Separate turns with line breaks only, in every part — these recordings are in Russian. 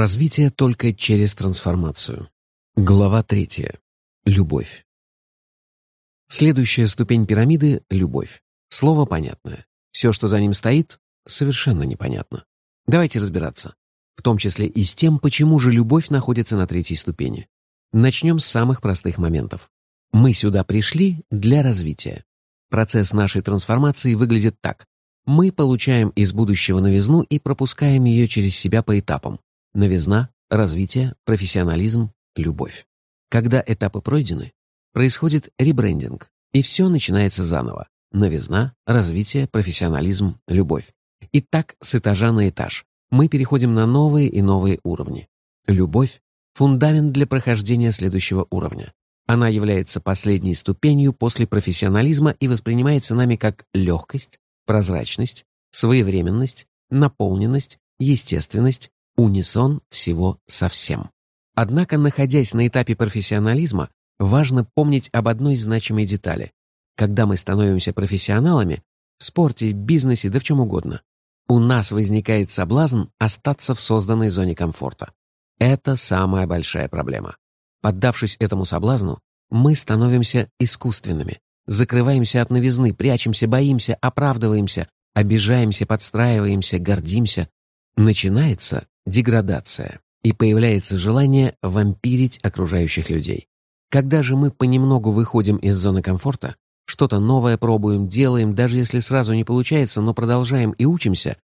Развитие только через трансформацию. Глава третья. Любовь. Следующая ступень пирамиды — любовь. Слово понятное. Все, что за ним стоит, совершенно непонятно. Давайте разбираться. В том числе и с тем, почему же любовь находится на третьей ступени. Начнем с самых простых моментов. Мы сюда пришли для развития. Процесс нашей трансформации выглядит так. Мы получаем из будущего новизну и пропускаем ее через себя по этапам. Новизна, развитие, профессионализм, любовь. Когда этапы пройдены, происходит ребрендинг, и все начинается заново. Новизна, развитие, профессионализм, любовь. И так с этажа на этаж. Мы переходим на новые и новые уровни. Любовь — фундамент для прохождения следующего уровня. Она является последней ступенью после профессионализма и воспринимается нами как легкость, прозрачность, своевременность, наполненность, естественность, унисон всего совсем. Однако, находясь на этапе профессионализма, важно помнить об одной значимой детали. Когда мы становимся профессионалами, в спорте, бизнесе, да в чем угодно, у нас возникает соблазн остаться в созданной зоне комфорта. Это самая большая проблема. Поддавшись этому соблазну, мы становимся искусственными, закрываемся от новизны, прячемся, боимся, оправдываемся, обижаемся, подстраиваемся, гордимся. Начинается деградация, и появляется желание вампирить окружающих людей. Когда же мы понемногу выходим из зоны комфорта, что-то новое пробуем, делаем, даже если сразу не получается, но продолжаем и учимся,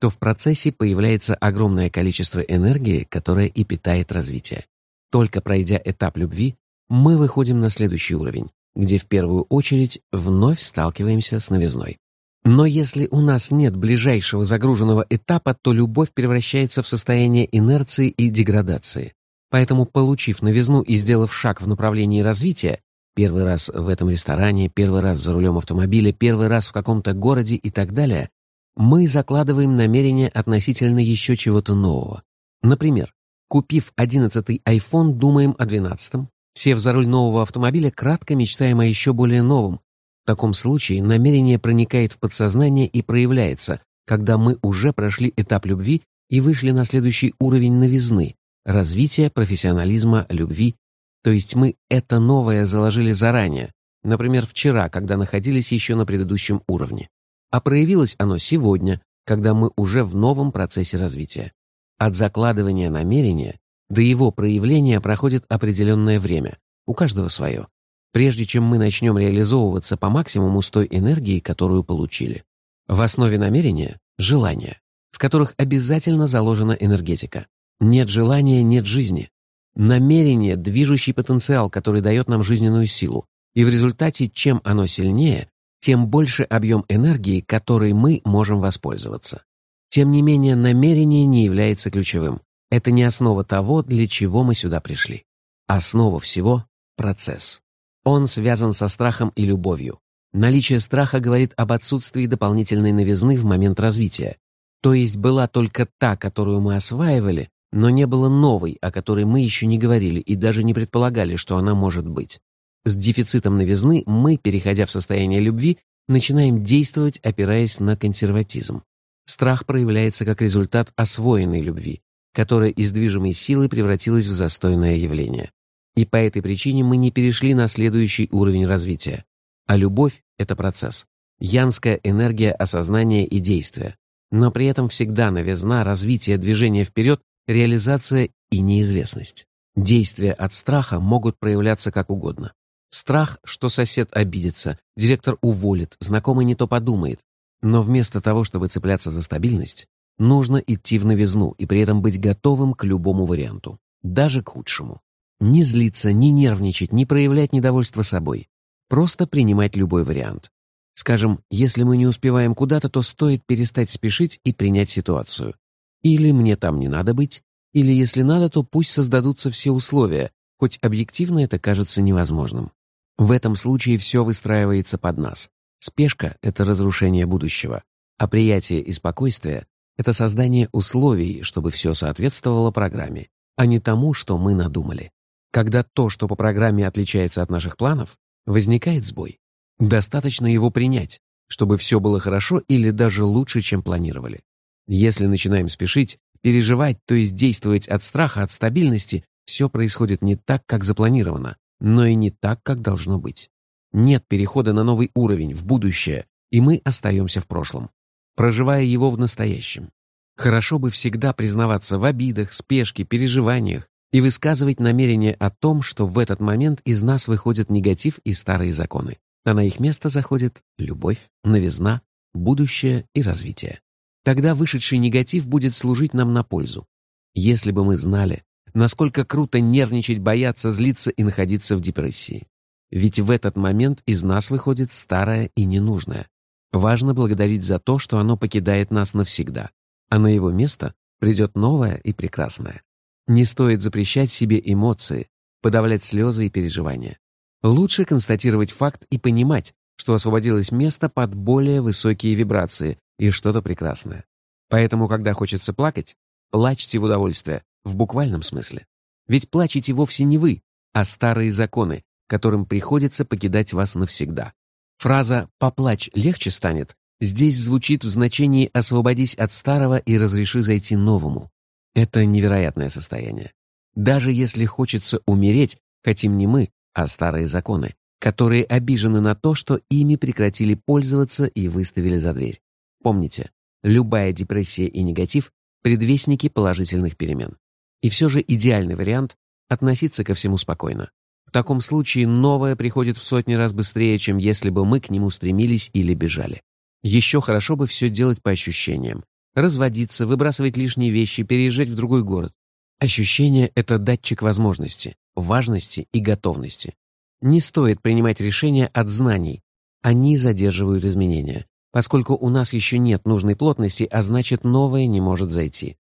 то в процессе появляется огромное количество энергии, которая и питает развитие. Только пройдя этап любви, мы выходим на следующий уровень, где в первую очередь вновь сталкиваемся с новизной. Но если у нас нет ближайшего загруженного этапа, то любовь превращается в состояние инерции и деградации. Поэтому, получив новизну и сделав шаг в направлении развития, первый раз в этом ресторане, первый раз за рулем автомобиля, первый раз в каком-то городе и так далее, мы закладываем намерение относительно еще чего-то нового. Например, купив 11-й iPhone, думаем о 12-м, сев за руль нового автомобиля, кратко мечтаем о еще более новом, в таком случае намерение проникает в подсознание и проявляется, когда мы уже прошли этап любви и вышли на следующий уровень новизны, развития профессионализма любви, то есть мы это новое заложили заранее, например, вчера, когда находились еще на предыдущем уровне. А проявилось оно сегодня, когда мы уже в новом процессе развития. От закладывания намерения до его проявления проходит определенное время, у каждого свое прежде чем мы начнем реализовываться по максимуму с той энергией, которую получили. В основе намерения — желания, в которых обязательно заложена энергетика. Нет желания — нет жизни. Намерение — движущий потенциал, который дает нам жизненную силу, и в результате, чем оно сильнее, тем больше объем энергии, которой мы можем воспользоваться. Тем не менее, намерение не является ключевым. Это не основа того, для чего мы сюда пришли. Основа всего — процесс. Он связан со страхом и любовью. Наличие страха говорит об отсутствии дополнительной новизны в момент развития. То есть была только та, которую мы осваивали, но не было новой, о которой мы еще не говорили и даже не предполагали, что она может быть. С дефицитом новизны мы, переходя в состояние любви, начинаем действовать, опираясь на консерватизм. Страх проявляется как результат освоенной любви, которая из движимой силы превратилась в застойное явление. И по этой причине мы не перешли на следующий уровень развития. А любовь — это процесс. Янская энергия осознания и действия. Но при этом всегда новизна, развитие, движение вперед, реализация и неизвестность. Действия от страха могут проявляться как угодно. Страх, что сосед обидится, директор уволит, знакомый не то подумает. Но вместо того, чтобы цепляться за стабильность, нужно идти в новизну и при этом быть готовым к любому варианту, даже к худшему. Не злиться, не нервничать, не проявлять недовольство собой. Просто принимать любой вариант. Скажем, если мы не успеваем куда-то, то стоит перестать спешить и принять ситуацию. Или мне там не надо быть, или если надо, то пусть создадутся все условия, хоть объективно это кажется невозможным. В этом случае все выстраивается под нас. Спешка — это разрушение будущего, а приятие и спокойствие — это создание условий, чтобы все соответствовало программе, а не тому, что мы надумали. Когда то, что по программе отличается от наших планов, возникает сбой. Достаточно его принять, чтобы все было хорошо или даже лучше, чем планировали. Если начинаем спешить, Переживать, то есть действовать от страха, от стабильности, все происходит не так, как запланировано, но и не так, как должно быть. Нет перехода на новый уровень, в будущее, и мы остаемся в прошлом, проживая его в настоящем. Хорошо бы всегда признаваться в обидах, спешке, переживаниях и высказывать намерение о том, что в этот момент из нас выходит негатив и старые законы, а на их место заходит любовь, новизна, будущее и развитие. Тогда вышедший негатив будет служить нам на пользу. Если бы мы знали, насколько круто нервничать, бояться, злиться и находиться в депрессии. Ведь в этот момент из нас выходит старое и ненужное. Важно благодарить за то, что оно покидает нас навсегда, а на его место придет новое и прекрасное. Не стоит запрещать себе эмоции, подавлять слезы и переживания. Лучше констатировать факт и понимать, что освободилось место под более высокие вибрации и что-то прекрасное. Поэтому, когда хочется плакать, плачьте в удовольствие, в буквальном смысле. Ведь плачете вовсе не вы, а старые законы, которым приходится покидать вас навсегда. Фраза «поплачь легче станет» здесь звучит в значении «освободись от старого и разреши зайти новому». Это невероятное состояние. Даже если хочется умереть, хотим не мы, а старые законы, которые обижены на то, что ими прекратили пользоваться и выставили за дверь. Помните, любая депрессия и негатив – предвестники положительных перемен. И все же идеальный вариант – относиться ко всему спокойно. В таком случае новое приходит в сотни раз быстрее, чем если бы мы к нему стремились или бежали. Еще хорошо бы все делать по ощущениям. Разводиться, выбрасывать лишние вещи, переезжать в другой город. Ощущение — это датчик возможности, важности и готовности. Не стоит принимать решения от знаний. Они задерживают изменения, поскольку у нас еще нет нужной плотности, а значит новое не может зайти.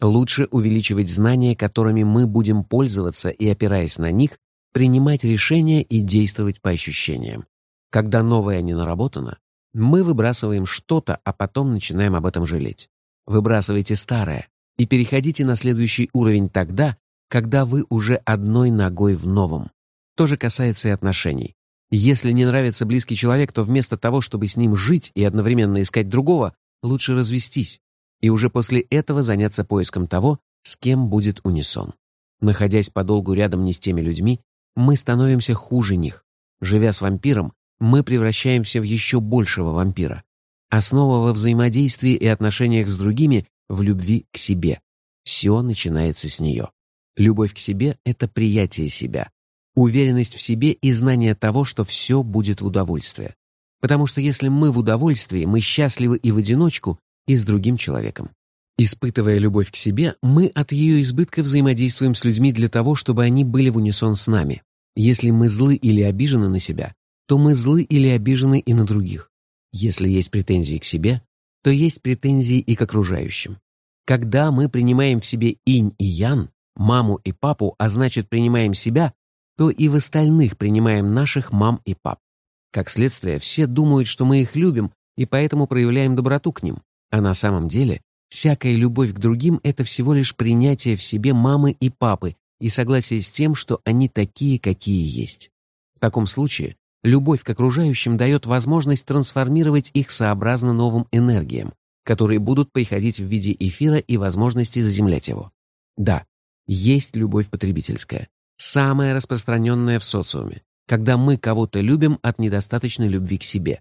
Лучше увеличивать знания, которыми мы будем пользоваться и, опираясь на них, принимать решения и действовать по ощущениям. Когда новое не наработано, мы выбрасываем что-то, а потом начинаем об этом жалеть. Выбрасывайте старое и переходите на следующий уровень тогда, когда вы уже одной ногой в новом. То же касается и отношений. Если не нравится близкий человек, то вместо того, чтобы с ним жить и одновременно искать другого, лучше развестись и уже после этого заняться поиском того, с кем будет унисон. Находясь подолгу рядом не с теми людьми, мы становимся хуже них. Живя с вампиром, мы превращаемся в еще большего вампира. Основа во взаимодействии и отношениях с другими в любви к себе. Все начинается с нее. Любовь к себе — это приятие себя, уверенность в себе и знание того, что все будет в удовольствие. Потому что если мы в удовольствии, мы счастливы и в одиночку, и с другим человеком. Испытывая любовь к себе, мы от ее избытка взаимодействуем с людьми для того, чтобы они были в унисон с нами. Если мы злы или обижены на себя, то мы злы или обижены и на других. Если есть претензии к себе, то есть претензии и к окружающим. Когда мы принимаем в себе инь и ян, маму и папу, а значит принимаем себя, то и в остальных принимаем наших мам и пап. Как следствие, все думают, что мы их любим, и поэтому проявляем доброту к ним. А на самом деле, всякая любовь к другим — это всего лишь принятие в себе мамы и папы и согласие с тем, что они такие, какие есть. В таком случае, любовь к окружающим дает возможность трансформировать их сообразно новым энергиям, которые будут приходить в виде эфира и возможности заземлять его. Да, есть любовь потребительская, самая распространенная в социуме, когда мы кого-то любим от недостаточной любви к себе.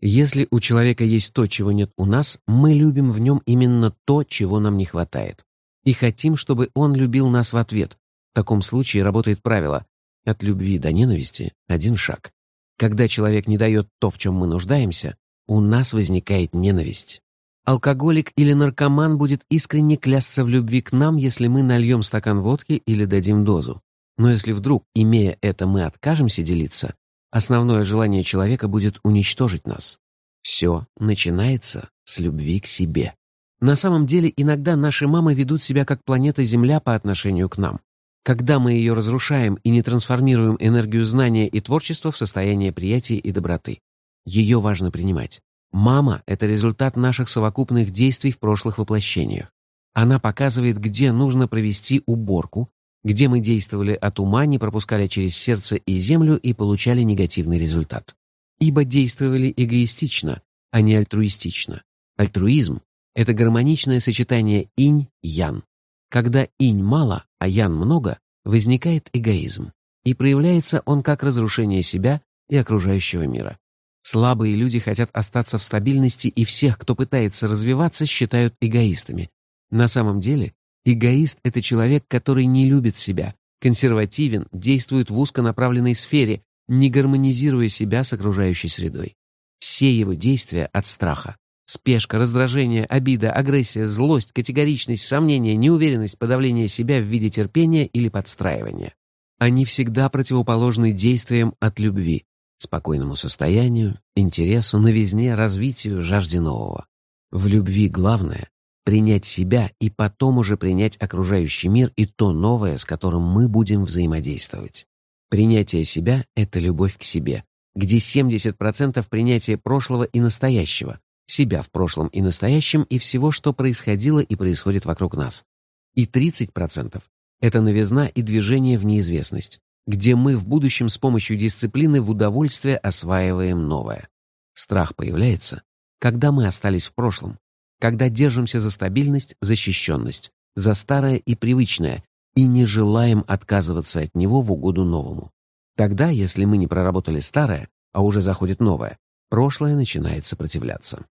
Если у человека есть то, чего нет у нас, мы любим в нем именно то, чего нам не хватает. И хотим, чтобы он любил нас в ответ. В таком случае работает правило «от любви до ненависти один шаг». Когда человек не дает то, в чем мы нуждаемся, у нас возникает ненависть. Алкоголик или наркоман будет искренне клясться в любви к нам, если мы нальем стакан водки или дадим дозу. Но если вдруг, имея это, мы откажемся делиться, Основное желание человека будет уничтожить нас. Все начинается с любви к себе. На самом деле, иногда наши мамы ведут себя как планета Земля по отношению к нам. Когда мы ее разрушаем и не трансформируем энергию знания и творчества в состояние приятия и доброты. Ее важно принимать. Мама — это результат наших совокупных действий в прошлых воплощениях. Она показывает, где нужно провести уборку, где мы действовали от ума, не пропускали через сердце и землю и получали негативный результат. Ибо действовали эгоистично, а не альтруистично. Альтруизм — это гармоничное сочетание инь-ян. Когда инь мало, а ян много, возникает эгоизм, и проявляется он как разрушение себя и окружающего мира. Слабые люди хотят остаться в стабильности, и всех, кто пытается развиваться, считают эгоистами. На самом деле, эгоист — это человек, который не любит себя, консервативен, действует в узконаправленной сфере, не гармонизируя себя с окружающей средой. Все его действия от страха. Спешка, раздражение, обида, агрессия, злость, категоричность, сомнение, неуверенность, подавление себя в виде терпения или подстраивания. Они всегда противоположны действиям от любви, спокойному состоянию, интересу, новизне, развитию, жажде нового. В любви главное — принять себя и потом уже принять окружающий мир и то новое, с которым мы будем взаимодействовать. Принятие себя — это любовь к себе, где 70% принятия прошлого и настоящего, себя в прошлом и настоящем и всего, что происходило и происходит вокруг нас. И 30% — это новизна и движение в неизвестность, где мы в будущем с помощью дисциплины в удовольствие осваиваем новое. Страх появляется, когда мы остались в прошлом, когда держимся за стабильность, защищенность, за старое и привычное, и не желаем отказываться от него в угоду новому. Тогда, если мы не проработали старое, а уже заходит новое, прошлое начинает сопротивляться.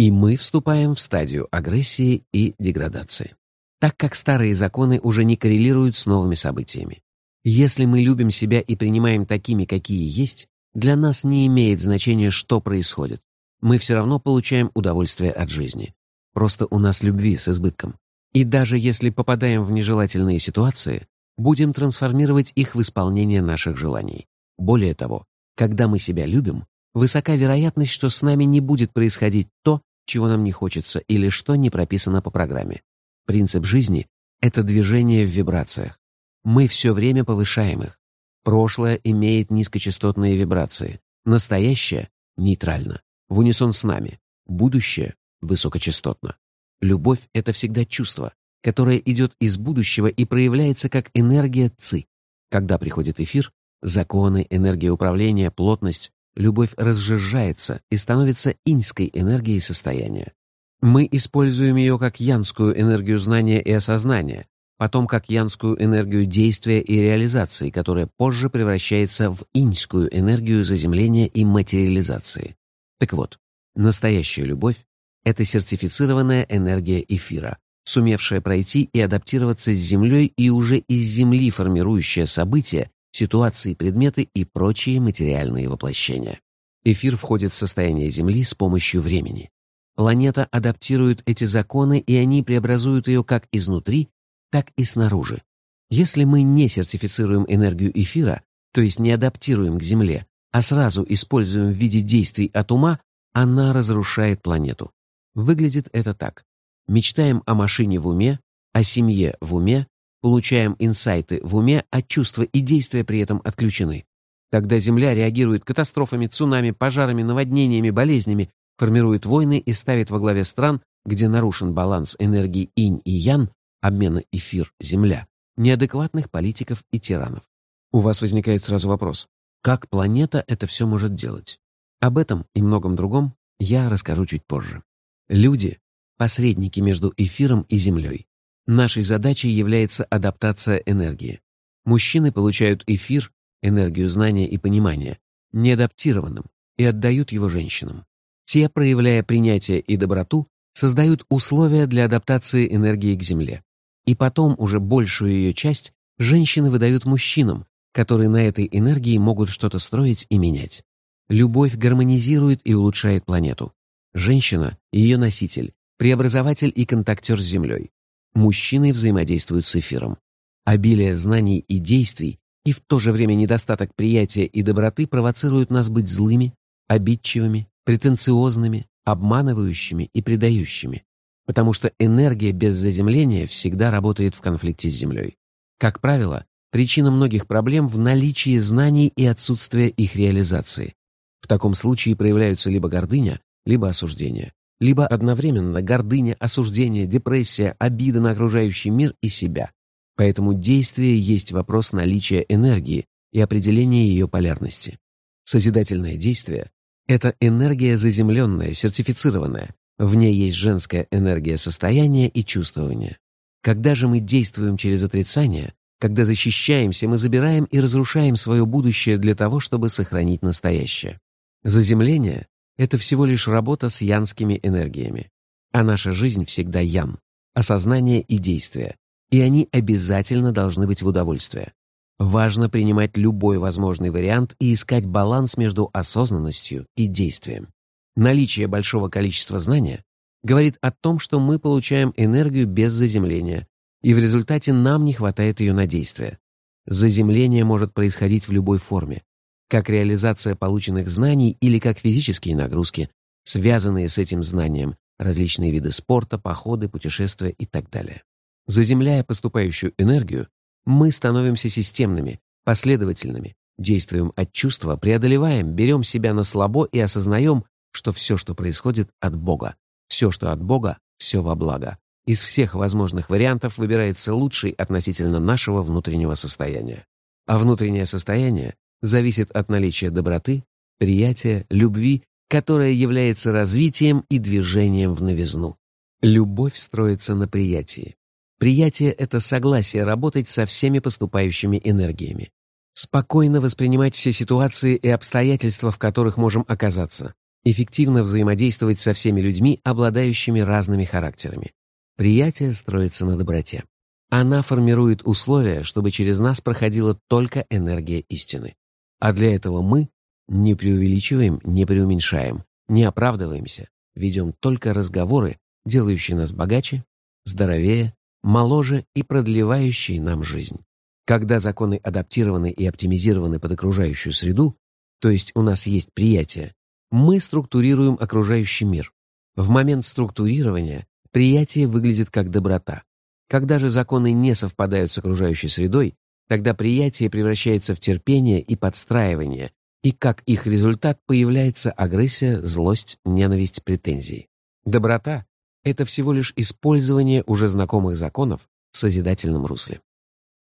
И мы вступаем в стадию агрессии и деградации, так как старые законы уже не коррелируют с новыми событиями. Если мы любим себя и принимаем такими, какие есть, для нас не имеет значения, что происходит. Мы все равно получаем удовольствие от жизни. Просто у нас любви с избытком. И даже если попадаем в нежелательные ситуации, будем трансформировать их в исполнение наших желаний. Более того, когда мы себя любим, высока вероятность, что с нами не будет происходить то, чего нам не хочется или что не прописано по программе. Принцип жизни — это движение в вибрациях. Мы все время повышаем их. Прошлое имеет низкочастотные вибрации, настоящее — нейтрально, в унисон с нами, будущее — высокочастотно. Любовь — это всегда чувство, которое идет из будущего и проявляется как энергия ЦИ. Когда приходит эфир, законы, энергия управления, плотность, любовь разжижается и становится иньской энергией состояния. Мы используем ее как янскую энергию знания и осознания, потом как янскую энергию действия и реализации, которая позже превращается в иньскую энергию заземления и материализации. Так вот, настоящая любовь это сертифицированная энергия эфира, сумевшая пройти и адаптироваться с Землей и уже из Земли формирующая события, ситуации, предметы и прочие материальные воплощения. Эфир входит в состояние Земли с помощью времени. Планета адаптирует эти законы, и они преобразуют ее как изнутри, так и снаружи. Если мы не сертифицируем энергию эфира, то есть не адаптируем к Земле, а сразу используем в виде действий от ума, она разрушает планету. Выглядит это так. Мечтаем о машине в уме, о семье в уме, получаем инсайты в уме, а чувства и действия при этом отключены. Тогда Земля реагирует катастрофами, цунами, пожарами, наводнениями, болезнями, формирует войны и ставит во главе стран, где нарушен баланс энергии инь и ян, обмена эфир-земля, неадекватных политиков и тиранов. У вас возникает сразу вопрос, как планета это все может делать? Об этом и многом другом я расскажу чуть позже. Люди — посредники между эфиром и Землей. Нашей задачей является адаптация энергии. Мужчины получают эфир, энергию знания и понимания, неадаптированным, и отдают его женщинам. Те, проявляя принятие и доброту, создают условия для адаптации энергии к Земле. И потом уже большую ее часть женщины выдают мужчинам, которые на этой энергии могут что-то строить и менять. Любовь гармонизирует и улучшает планету. Женщина — ее носитель, преобразователь и контактер с Землей. Мужчины взаимодействуют с эфиром. Обилие знаний и действий и в то же время недостаток приятия и доброты провоцируют нас быть злыми, обидчивыми, претенциозными, обманывающими и предающими, потому что энергия без заземления всегда работает в конфликте с Землей. Как правило, причина многих проблем в наличии знаний и отсутствии их реализации. В таком случае проявляются либо гордыня, либо осуждение, либо одновременно гордыня, осуждение, депрессия, обида на окружающий мир и себя. Поэтому действие есть вопрос наличия энергии и определения ее полярности. Созидательное действие — это энергия заземленная, сертифицированная, в ней есть женская энергия состояния и чувствования. Когда же мы действуем через отрицание, когда защищаемся, мы забираем и разрушаем свое будущее для того, чтобы сохранить настоящее. Заземление — это всего лишь работа с янскими энергиями. А наша жизнь всегда ян, осознание и действие. И они обязательно должны быть в удовольствие. Важно принимать любой возможный вариант и искать баланс между осознанностью и действием. Наличие большого количества знания говорит о том, что мы получаем энергию без заземления, и в результате нам не хватает ее на действие. Заземление может происходить в любой форме, как реализация полученных знаний или как физические нагрузки, связанные с этим знанием, различные виды спорта, походы, путешествия и так далее. Заземляя поступающую энергию, мы становимся системными, последовательными, действуем от чувства, преодолеваем, берем себя на слабо и осознаем, что все, что происходит, от Бога. Все, что от Бога, все во благо. Из всех возможных вариантов выбирается лучший относительно нашего внутреннего состояния. А внутреннее состояние зависит от наличия доброты, приятия, любви, которая является развитием и движением в новизну. Любовь строится на приятии. Приятие — это согласие работать со всеми поступающими энергиями. Спокойно воспринимать все ситуации и обстоятельства, в которых можем оказаться, эффективно взаимодействовать со всеми людьми, обладающими разными характерами. Приятие строится на доброте. Она формирует условия, чтобы через нас проходила только энергия истины. А для этого мы не преувеличиваем, не преуменьшаем, не оправдываемся, ведем только разговоры, делающие нас богаче, здоровее, моложе и продлевающие нам жизнь. Когда законы адаптированы и оптимизированы под окружающую среду, то есть у нас есть приятие, мы структурируем окружающий мир. В момент структурирования приятие выглядит как доброта. Когда же законы не совпадают с окружающей средой, тогда приятие превращается в терпение и подстраивание, и как их результат появляется агрессия, злость, ненависть, претензии. Доброта — это всего лишь использование уже знакомых законов в созидательном русле.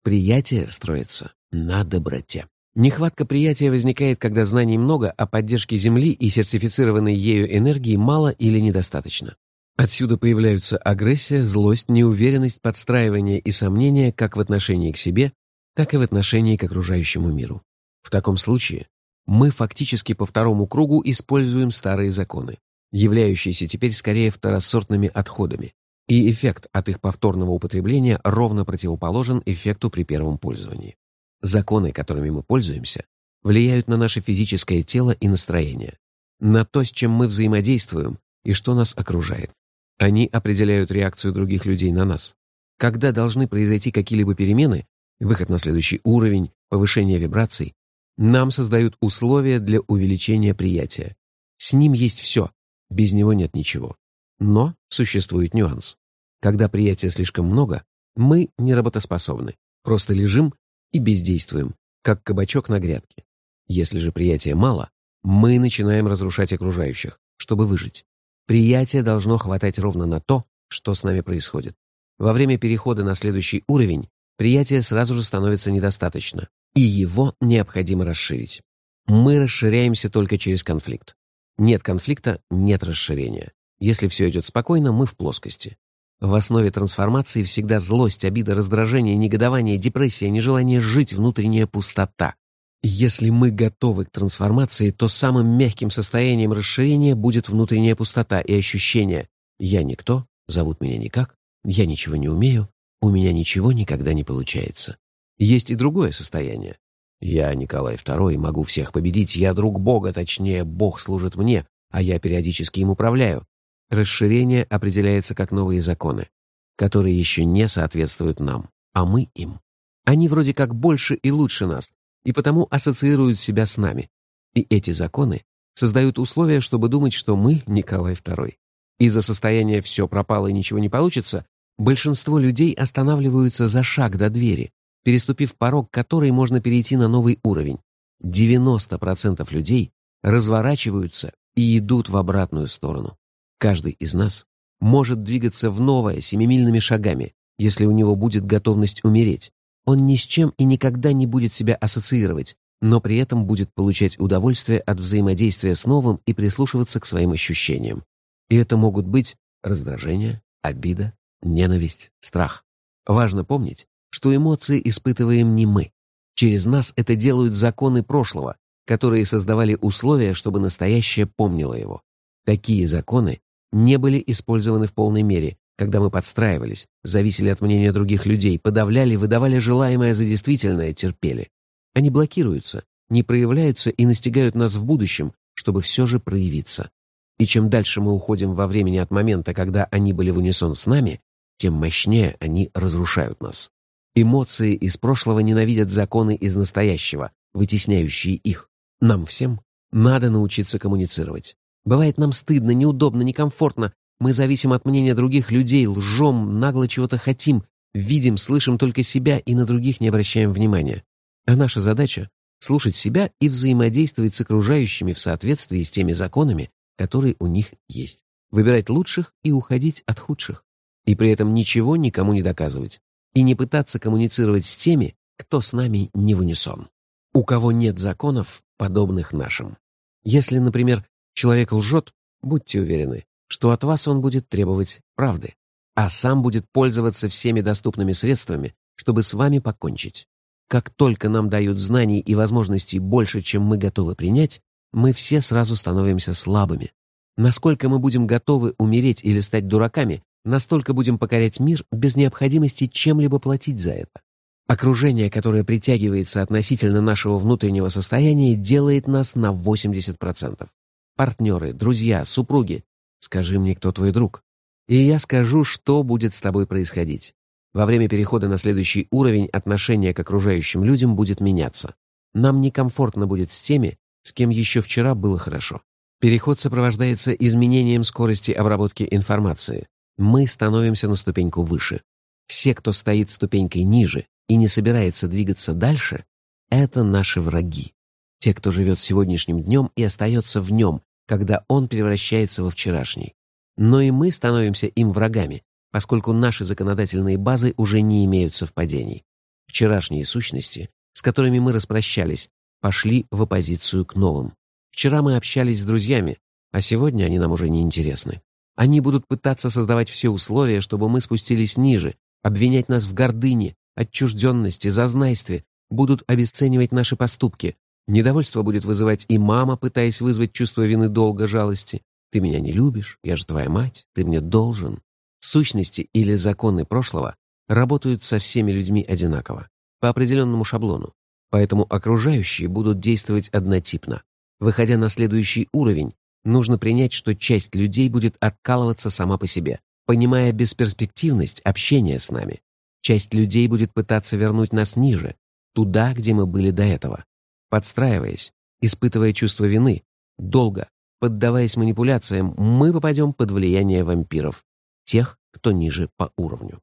Приятие строится на доброте. Нехватка приятия возникает, когда знаний много, а поддержки Земли и сертифицированной ею энергии мало или недостаточно. Отсюда появляются агрессия, злость, неуверенность, подстраивание и сомнения как в отношении к себе, так и в отношении к окружающему миру. В таком случае мы фактически по второму кругу используем старые законы, являющиеся теперь скорее второсортными отходами, и эффект от их повторного употребления ровно противоположен эффекту при первом пользовании. Законы, которыми мы пользуемся, влияют на наше физическое тело и настроение, на то, с чем мы взаимодействуем и что нас окружает. Они определяют реакцию других людей на нас. Когда должны произойти какие-либо перемены, выход на следующий уровень, повышение вибраций, нам создают условия для увеличения приятия. С ним есть все, без него нет ничего. Но существует нюанс. Когда приятия слишком много, мы не работоспособны, просто лежим и бездействуем, как кабачок на грядке. Если же приятия мало, мы начинаем разрушать окружающих, чтобы выжить. Приятие должно хватать ровно на то, что с нами происходит. Во время перехода на следующий уровень приятие сразу же становится недостаточно, и его необходимо расширить. Мы расширяемся только через конфликт. Нет конфликта – нет расширения. Если все идет спокойно, мы в плоскости. В основе трансформации всегда злость, обида, раздражение, негодование, депрессия, нежелание жить, внутренняя пустота. Если мы готовы к трансформации, то самым мягким состоянием расширения будет внутренняя пустота и ощущение «я никто, зовут меня никак, я ничего не умею, у меня ничего никогда не получается». Есть и другое состояние. Я Николай II, могу всех победить, я друг Бога, точнее, Бог служит мне, а я периодически им управляю. Расширение определяется как новые законы, которые еще не соответствуют нам, а мы им. Они вроде как больше и лучше нас, и потому ассоциируют себя с нами. И эти законы создают условия, чтобы думать, что мы Николай II. Из-за состояния «все пропало и ничего не получится» большинство людей останавливаются за шаг до двери, переступив порог которой можно перейти на новый уровень. 90% людей разворачиваются и идут в обратную сторону. Каждый из нас может двигаться в новое семимильными шагами, если у него будет готовность умереть. Он ни с чем и никогда не будет себя ассоциировать, но при этом будет получать удовольствие от взаимодействия с новым и прислушиваться к своим ощущениям. И это могут быть раздражение, обида, ненависть, страх. Важно помнить, что эмоции испытываем не мы. Через нас это делают законы прошлого, которые создавали условия, чтобы настоящее помнило его. Такие законы не были использованы в полной мере, когда мы подстраивались, зависели от мнения других людей, подавляли, выдавали желаемое за действительное, терпели. Они блокируются, не проявляются и настигают нас в будущем, чтобы все же проявиться. И чем дальше мы уходим во времени от момента, когда они были в унисон с нами, тем мощнее они разрушают нас. Эмоции из прошлого ненавидят законы из настоящего, вытесняющие их. Нам всем надо научиться коммуницировать. Бывает нам стыдно, неудобно, некомфортно. Мы зависим от мнения других людей, лжем, нагло чего-то хотим, видим, слышим только себя и на других не обращаем внимания. А наша задача — слушать себя и взаимодействовать с окружающими в соответствии с теми законами, которые у них есть. Выбирать лучших и уходить от худших. И при этом ничего никому не доказывать. И не пытаться коммуницировать с теми, кто с нами не в унисон. У кого нет законов, подобных нашим. Если, например, человек лжет, будьте уверены, что от вас он будет требовать правды, а сам будет пользоваться всеми доступными средствами, чтобы с вами покончить. Как только нам дают знаний и возможностей больше, чем мы готовы принять, мы все сразу становимся слабыми. Насколько мы будем готовы умереть или стать дураками, настолько будем покорять мир без необходимости чем-либо платить за это. Окружение, которое притягивается относительно нашего внутреннего состояния, делает нас на 80%. Партнеры, друзья, супруги. Скажи мне, кто твой друг. И я скажу, что будет с тобой происходить. Во время перехода на следующий уровень отношение к окружающим людям будет меняться. Нам некомфортно будет с теми, с кем еще вчера было хорошо. Переход сопровождается изменением скорости обработки информации. Мы становимся на ступеньку выше. Все, кто стоит ступенькой ниже и не собирается двигаться дальше, это наши враги. Те, кто живет сегодняшним днем и остается в нем, когда он превращается во вчерашний. Но и мы становимся им врагами, поскольку наши законодательные базы уже не имеют совпадений. Вчерашние сущности, с которыми мы распрощались, пошли в оппозицию к новым. Вчера мы общались с друзьями, а сегодня они нам уже не интересны. Они будут пытаться создавать все условия, чтобы мы спустились ниже, обвинять нас в гордыне, отчужденности, зазнайстве, будут обесценивать наши поступки. Недовольство будет вызывать и мама, пытаясь вызвать чувство вины, долга, жалости. «Ты меня не любишь, я же твоя мать, ты мне должен». Сущности или законы прошлого работают со всеми людьми одинаково, по определенному шаблону. Поэтому окружающие будут действовать однотипно. Выходя на следующий уровень, нужно принять, что часть людей будет откалываться сама по себе, понимая бесперспективность общения с нами. Часть людей будет пытаться вернуть нас ниже, туда, где мы были до этого. Подстраиваясь, испытывая чувство вины, долго, поддаваясь манипуляциям, мы попадем под влияние вампиров, тех, кто ниже по уровню.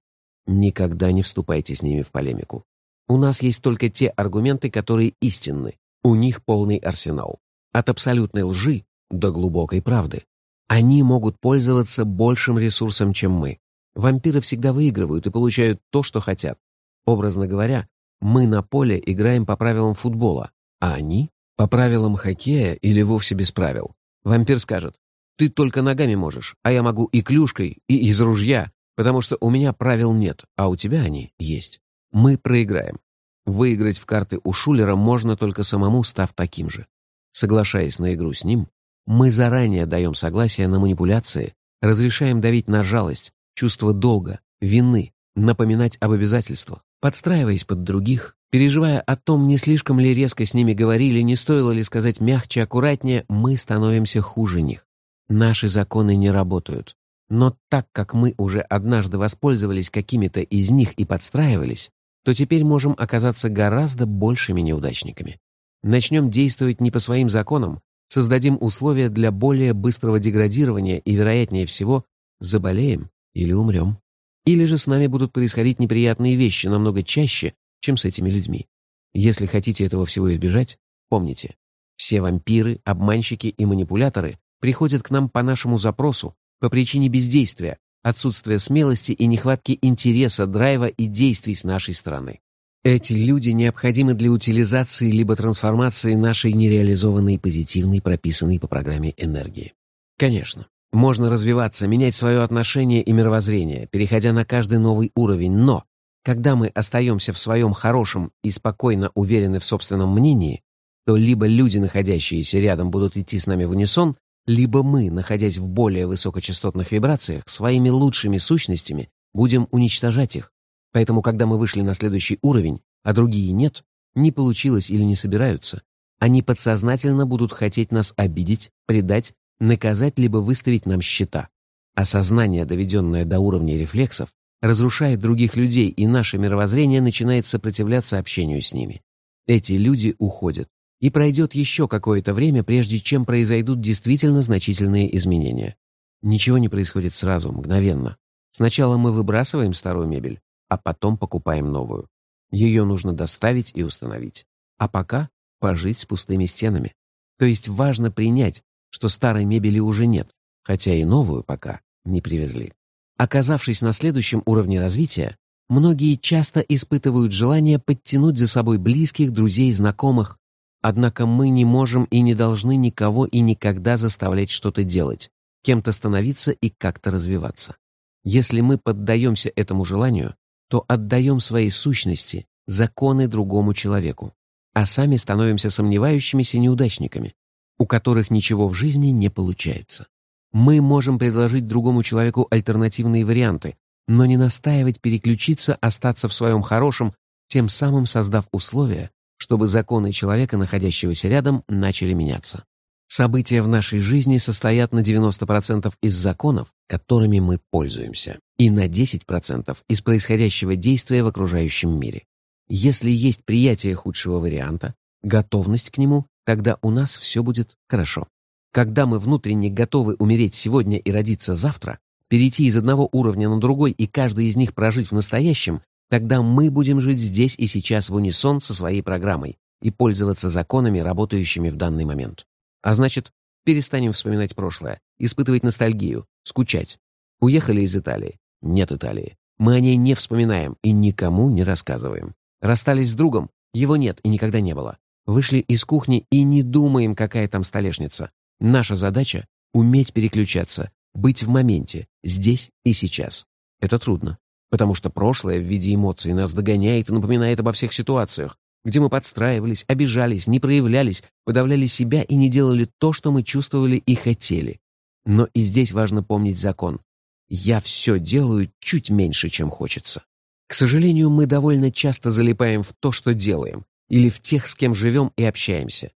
Никогда не вступайте с ними в полемику. У нас есть только те аргументы, которые истинны. У них полный арсенал. От абсолютной лжи до глубокой правды. Они могут пользоваться большим ресурсом, чем мы. Вампиры всегда выигрывают и получают то, что хотят. Образно говоря, мы на поле играем по правилам футбола, а они — по правилам хоккея или вовсе без правил. Вампир скажет, ты только ногами можешь, а я могу и клюшкой, и из ружья, потому что у меня правил нет, а у тебя они есть мы проиграем. Выиграть в карты у Шулера можно только самому, став таким же. Соглашаясь на игру с ним, мы заранее даем согласие на манипуляции, разрешаем давить на жалость, чувство долга, вины, напоминать об обязательствах, подстраиваясь под других, переживая о том, не слишком ли резко с ними говорили, не стоило ли сказать мягче, аккуратнее, мы становимся хуже них. Наши законы не работают. Но так как мы уже однажды воспользовались какими-то из них и подстраивались, то теперь можем оказаться гораздо большими неудачниками. Начнем действовать не по своим законам, создадим условия для более быстрого деградирования и, вероятнее всего, заболеем или умрем. Или же с нами будут происходить неприятные вещи намного чаще, чем с этими людьми. Если хотите этого всего избежать, помните, все вампиры, обманщики и манипуляторы приходят к нам по нашему запросу, по причине бездействия, отсутствия смелости и нехватки интереса, драйва и действий с нашей стороны. Эти люди необходимы для утилизации либо трансформации нашей нереализованной позитивной, прописанной по программе энергии. Конечно, можно развиваться, менять свое отношение и мировоззрение, переходя на каждый новый уровень, но Когда мы остаемся в своем хорошем и спокойно уверены в собственном мнении, то либо люди, находящиеся рядом, будут идти с нами в унисон, либо мы, находясь в более высокочастотных вибрациях, своими лучшими сущностями будем уничтожать их. Поэтому, когда мы вышли на следующий уровень, а другие нет, не получилось или не собираются, они подсознательно будут хотеть нас обидеть, предать, наказать либо выставить нам счета. Осознание, доведенное до уровня рефлексов, разрушает других людей, и наше мировоззрение начинает сопротивляться общению с ними. Эти люди уходят, и пройдет еще какое-то время, прежде чем произойдут действительно значительные изменения. Ничего не происходит сразу, мгновенно. Сначала мы выбрасываем старую мебель, а потом покупаем новую. Ее нужно доставить и установить. А пока пожить с пустыми стенами. То есть важно принять, что старой мебели уже нет, хотя и новую пока не привезли. Оказавшись на следующем уровне развития, многие часто испытывают желание подтянуть за собой близких, друзей, знакомых, однако мы не можем и не должны никого и никогда заставлять что-то делать, кем-то становиться и как-то развиваться. Если мы поддаемся этому желанию, то отдаем своей сущности законы другому человеку, а сами становимся сомневающимися неудачниками, у которых ничего в жизни не получается. Мы можем предложить другому человеку альтернативные варианты, но не настаивать переключиться, остаться в своем хорошем, тем самым создав условия, чтобы законы человека, находящегося рядом, начали меняться. События в нашей жизни состоят на 90% из законов, которыми мы пользуемся, и на 10% из происходящего действия в окружающем мире. Если есть приятие худшего варианта, готовность к нему, тогда у нас все будет хорошо. Когда мы внутренне готовы умереть сегодня и родиться завтра, перейти из одного уровня на другой и каждый из них прожить в настоящем, тогда мы будем жить здесь и сейчас в унисон со своей программой и пользоваться законами, работающими в данный момент. А значит, перестанем вспоминать прошлое, испытывать ностальгию, скучать. Уехали из Италии. Нет Италии. Мы о ней не вспоминаем и никому не рассказываем. Расстались с другом. Его нет и никогда не было. Вышли из кухни и не думаем, какая там столешница. Наша задача — уметь переключаться, быть в моменте, здесь и сейчас. Это трудно, потому что прошлое в виде эмоций нас догоняет и напоминает обо всех ситуациях, где мы подстраивались, обижались, не проявлялись, подавляли себя и не делали то, что мы чувствовали и хотели. Но и здесь важно помнить закон. Я все делаю чуть меньше, чем хочется. К сожалению, мы довольно часто залипаем в то, что делаем, или в тех, с кем живем и общаемся.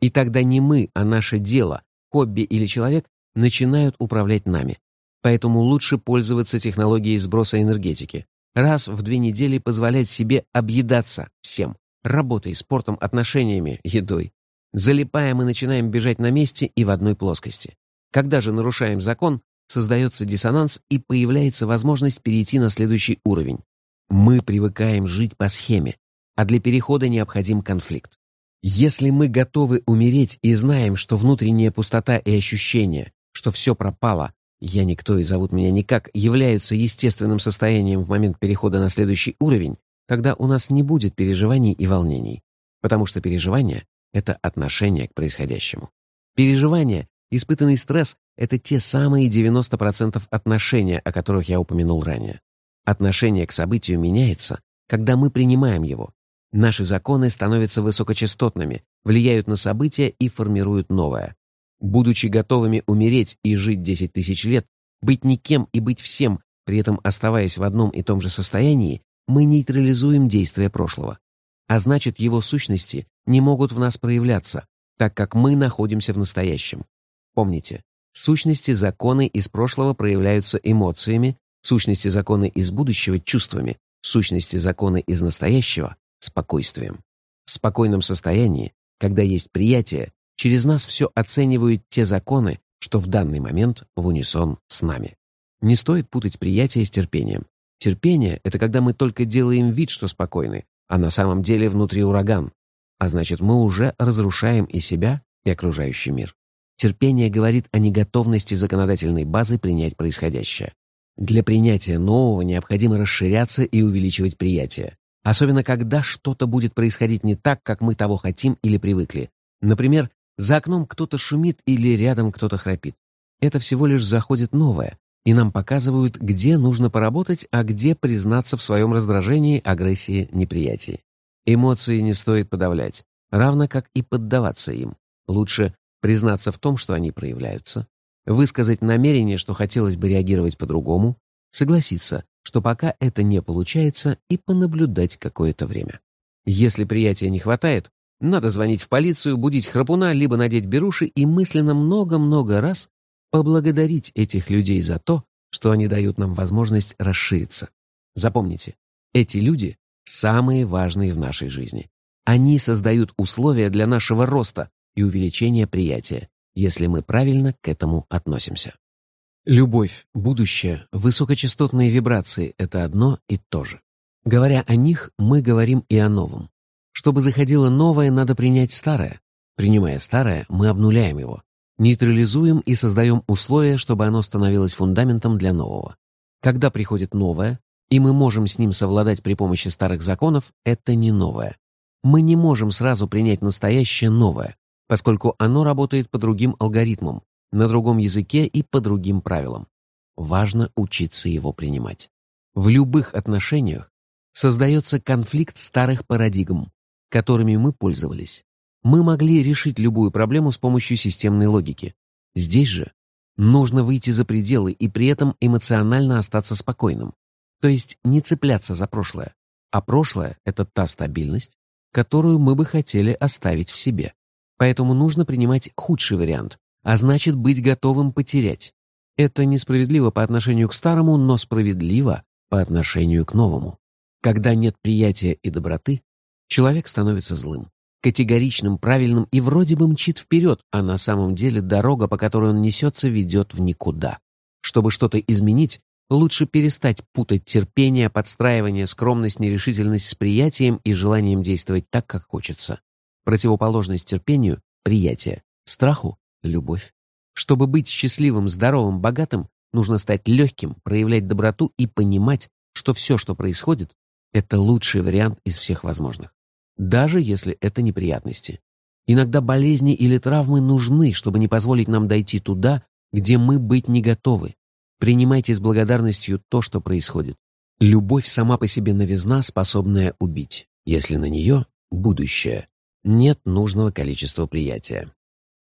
И тогда не мы, а наше дело, хобби или человек начинают управлять нами. Поэтому лучше пользоваться технологией сброса энергетики. Раз в две недели позволять себе объедаться всем. Работой, спортом, отношениями, едой. Залипая, мы начинаем бежать на месте и в одной плоскости. Когда же нарушаем закон, создается диссонанс и появляется возможность перейти на следующий уровень. Мы привыкаем жить по схеме, а для перехода необходим конфликт. Если мы готовы умереть и знаем, что внутренняя пустота и ощущение, что все пропало, я никто и зовут меня никак, являются естественным состоянием в момент перехода на следующий уровень, тогда у нас не будет переживаний и волнений, потому что переживания — это отношение к происходящему. Переживания, испытанный стресс — это те самые 90% отношения, о которых я упомянул ранее. Отношение к событию меняется, когда мы принимаем его. Наши законы становятся высокочастотными, влияют на события и формируют новое. Будучи готовыми умереть и жить 10 тысяч лет, быть никем и быть всем, при этом оставаясь в одном и том же состоянии, мы нейтрализуем действия прошлого. А значит, его сущности не могут в нас проявляться, так как мы находимся в настоящем. Помните, сущности законы из прошлого проявляются эмоциями, сущности законы из будущего — чувствами, сущности законы из настоящего — спокойствием. В спокойном состоянии, когда есть приятие, через нас все оценивают те законы, что в данный момент в унисон с нами. Не стоит путать приятие с терпением. Терпение — это когда мы только делаем вид, что спокойны, а на самом деле внутри ураган. А значит, мы уже разрушаем и себя, и окружающий мир. Терпение говорит о неготовности законодательной базы принять происходящее. Для принятия нового необходимо расширяться и увеличивать приятие. Особенно когда что-то будет происходить не так, как мы того хотим или привыкли. Например, за окном кто-то шумит или рядом кто-то храпит. Это всего лишь заходит новое, и нам показывают, где нужно поработать, а где признаться в своем раздражении, агрессии, неприятии. Эмоции не стоит подавлять, равно как и поддаваться им. Лучше признаться в том, что они проявляются, высказать намерение, что хотелось бы реагировать по-другому, согласиться, что пока это не получается, и понаблюдать какое-то время. Если приятия не хватает, надо звонить в полицию, будить храпуна, либо надеть беруши и мысленно много-много раз поблагодарить этих людей за то, что они дают нам возможность расшириться. Запомните, эти люди самые важные в нашей жизни. Они создают условия для нашего роста и увеличения приятия, если мы правильно к этому относимся. Любовь, будущее, высокочастотные вибрации — это одно и то же. Говоря о них, мы говорим и о новом. Чтобы заходило новое, надо принять старое. Принимая старое, мы обнуляем его, нейтрализуем и создаем условия, чтобы оно становилось фундаментом для нового. Когда приходит новое, и мы можем с ним совладать при помощи старых законов, это не новое. Мы не можем сразу принять настоящее новое, поскольку оно работает по другим алгоритмам, на другом языке и по другим правилам. Важно учиться его принимать. В любых отношениях создается конфликт старых парадигм, которыми мы пользовались. Мы могли решить любую проблему с помощью системной логики. Здесь же нужно выйти за пределы и при этом эмоционально остаться спокойным. То есть не цепляться за прошлое. А прошлое — это та стабильность, которую мы бы хотели оставить в себе. Поэтому нужно принимать худший вариант, а значит быть готовым потерять. Это несправедливо по отношению к старому, но справедливо по отношению к новому. Когда нет приятия и доброты, человек становится злым, категоричным, правильным и вроде бы мчит вперед, а на самом деле дорога, по которой он несется, ведет в никуда. Чтобы что-то изменить, лучше перестать путать терпение, подстраивание, скромность, нерешительность с приятием и желанием действовать так, как хочется. Противоположность терпению — приятие, страху — любовь. Чтобы быть счастливым, здоровым, богатым, нужно стать легким, проявлять доброту и понимать, что все, что происходит, это лучший вариант из всех возможных. Даже если это неприятности. Иногда болезни или травмы нужны, чтобы не позволить нам дойти туда, где мы быть не готовы. Принимайте с благодарностью то, что происходит. Любовь сама по себе новизна, способная убить, если на нее — будущее нет нужного количества приятия.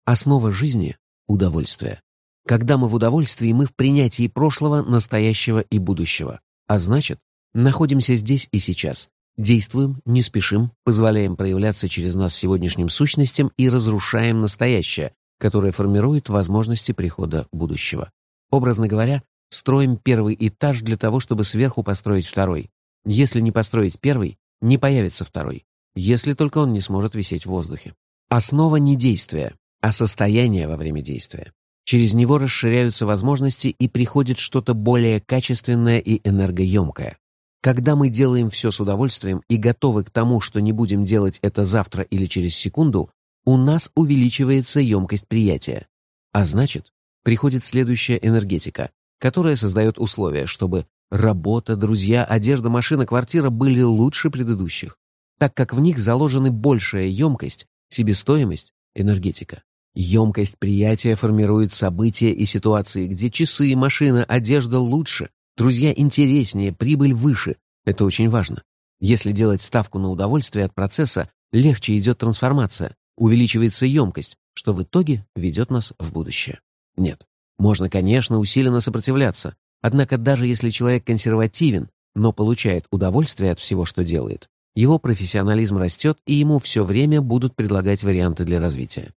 Основа жизни — удовольствие. Когда мы в удовольствии, мы в принятии прошлого, настоящего и будущего. А значит, находимся здесь и сейчас. Действуем, не спешим, позволяем проявляться через нас сегодняшним сущностям и разрушаем настоящее, которое формирует возможности прихода будущего. Образно говоря, строим первый этаж для того, чтобы сверху построить второй. Если не построить первый, не появится второй если только он не сможет висеть в воздухе. Основа не действия, а состояние во время действия. Через него расширяются возможности и приходит что-то более качественное и энергоемкое. Когда мы делаем все с удовольствием и готовы к тому, что не будем делать это завтра или через секунду, у нас увеличивается емкость приятия. А значит, приходит следующая энергетика, которая создает условия, чтобы работа, друзья, одежда, машина, квартира были лучше предыдущих так как в них заложены большая емкость, себестоимость, энергетика. Емкость приятия формирует события и ситуации, где часы, машина, одежда лучше, друзья интереснее, прибыль выше. Это очень важно. Если делать ставку на удовольствие от процесса, легче идет трансформация, увеличивается емкость, что в итоге ведет нас в будущее. Нет, можно, конечно, усиленно сопротивляться, однако даже если человек консервативен, но получает удовольствие от всего, что делает, его профессионализм растет, и ему все время будут предлагать варианты для развития.